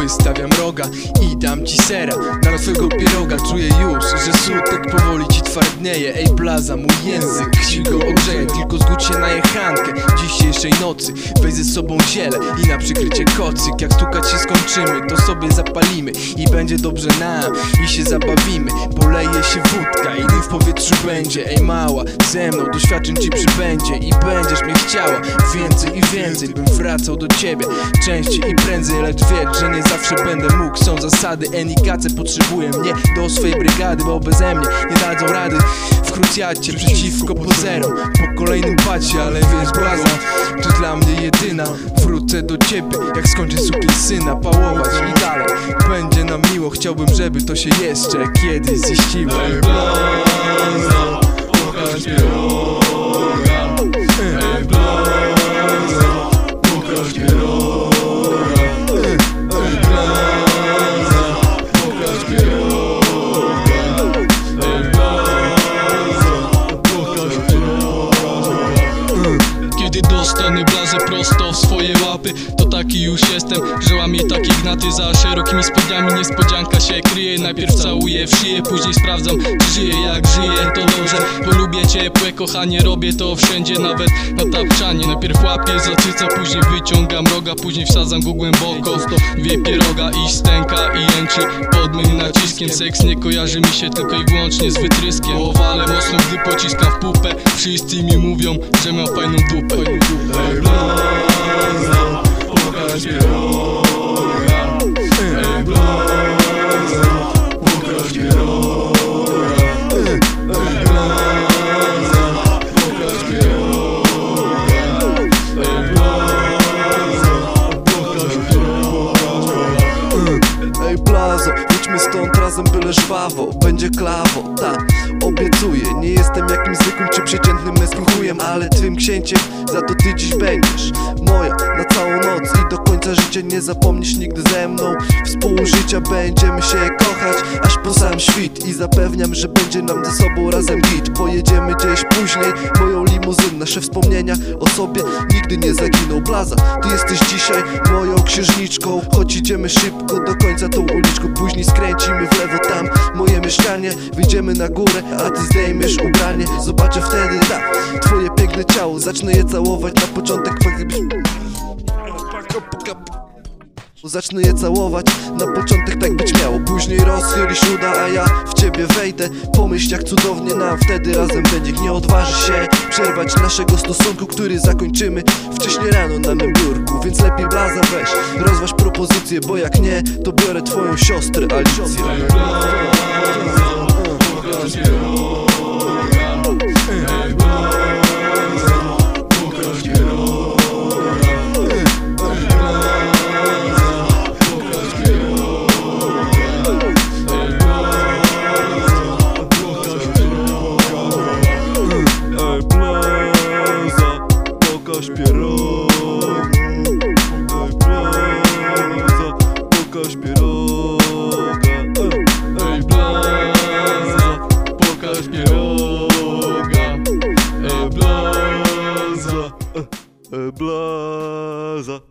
Wystawiam roga i dam ci sera. Na twojego pieroga czuję już, że sutek powoli ci twardnieje. Ej blaza, mój język ci go ogrzeje Tylko zgódź się na jechankę. Dzisiejszej nocy Weź ze sobą ziele i na przykrycie kocyk. Jak stukać się skończymy, to sobie zapalimy I będzie dobrze nam i się zabawimy. Poleje się wódka i dym w powietrzu będzie. Ej mała, ze mną doświadczeń ci przybędzie I będziesz mnie chciała więcej i więcej Bym wracał do ciebie. Częściej i prędzej Lecz wiedz, że nie zawsze będę mógł. Są zasady, Enikace potrzebuje mnie do swojej brygady Bo beze mnie nie dadzą rady. W krucjacie przeciwko pozerom Po kolejnym pacie, ale wiesz blaza To dla mnie jedyna. Wrócę do ciebie, jak skończę suki syna Pałować i dalej. Będzie nam miło, chciałbym, żeby to się jeszcze kiedyś ziściło. Pokaż Kiedy dostanę blazę prosto w swoje łapy To taki już jestem, że łamię takie gnaty Za szerokimi spodniami. Niespodzianka się kryje Najpierw całuję w szyję, później sprawdzam czy żyję Jak żyję to dobrze, bo lubię ciepłe kochanie Robię to wszędzie, nawet na tapczanie. Najpierw łapię za cyca, później wyciągam roga Później wsadzam go głęboko Dwie pieroga i stęka i jęczy Pod mym naciskiem seks nie kojarzy mi się tylko i wyłącznie z wytryskiem. Owale mocno, gdy pociskam w pupę. Wszyscy mi mówią, że mam fajną dupę. Ej blaza, pokaż pieroga Ej blaza, Ej blazo, idźmy stąd razem byle żwawo. Będzie klawo, ta, obiecuję Nie jestem jakimś zwykłym czy przeciętnym męskim Ale twym księciem, za to ty dziś będziesz. Moja, na całą noc i do końca życia Nie zapomnisz nigdy ze mną. Współżycia będziemy się kochać Aż po sam świt. I zapewniam, że będzie nam ze sobą razem git. Pojedziemy gdzieś później Moją limuzyn, nasze wspomnienia o sobie Nigdy nie zaginą. Blaza, ty jesteś dzisiaj moją księżniczką Choć idziemy szybko do końca tą uliczką Później skręcimy w lewo tam. Moje mieszkanie Wyjdziemy na górę, a ty zdejmiesz ubranie. Zobaczę wtedy, tak, twoje piękne ciało. Zacznę je całować na początek Zacznę je całować, na początek tak być miało Później rozchylisz uda, a ja w ciebie wejdę Pomyśl jak cudownie nam wtedy razem będzie Nie odważy się przerwać naszego stosunku Który zakończymy wcześniej rano na mym biurku Więc lepiej blaza weź, rozważ propozycję Bo jak nie, to biorę twoją siostrę Alicję pieroga blaze.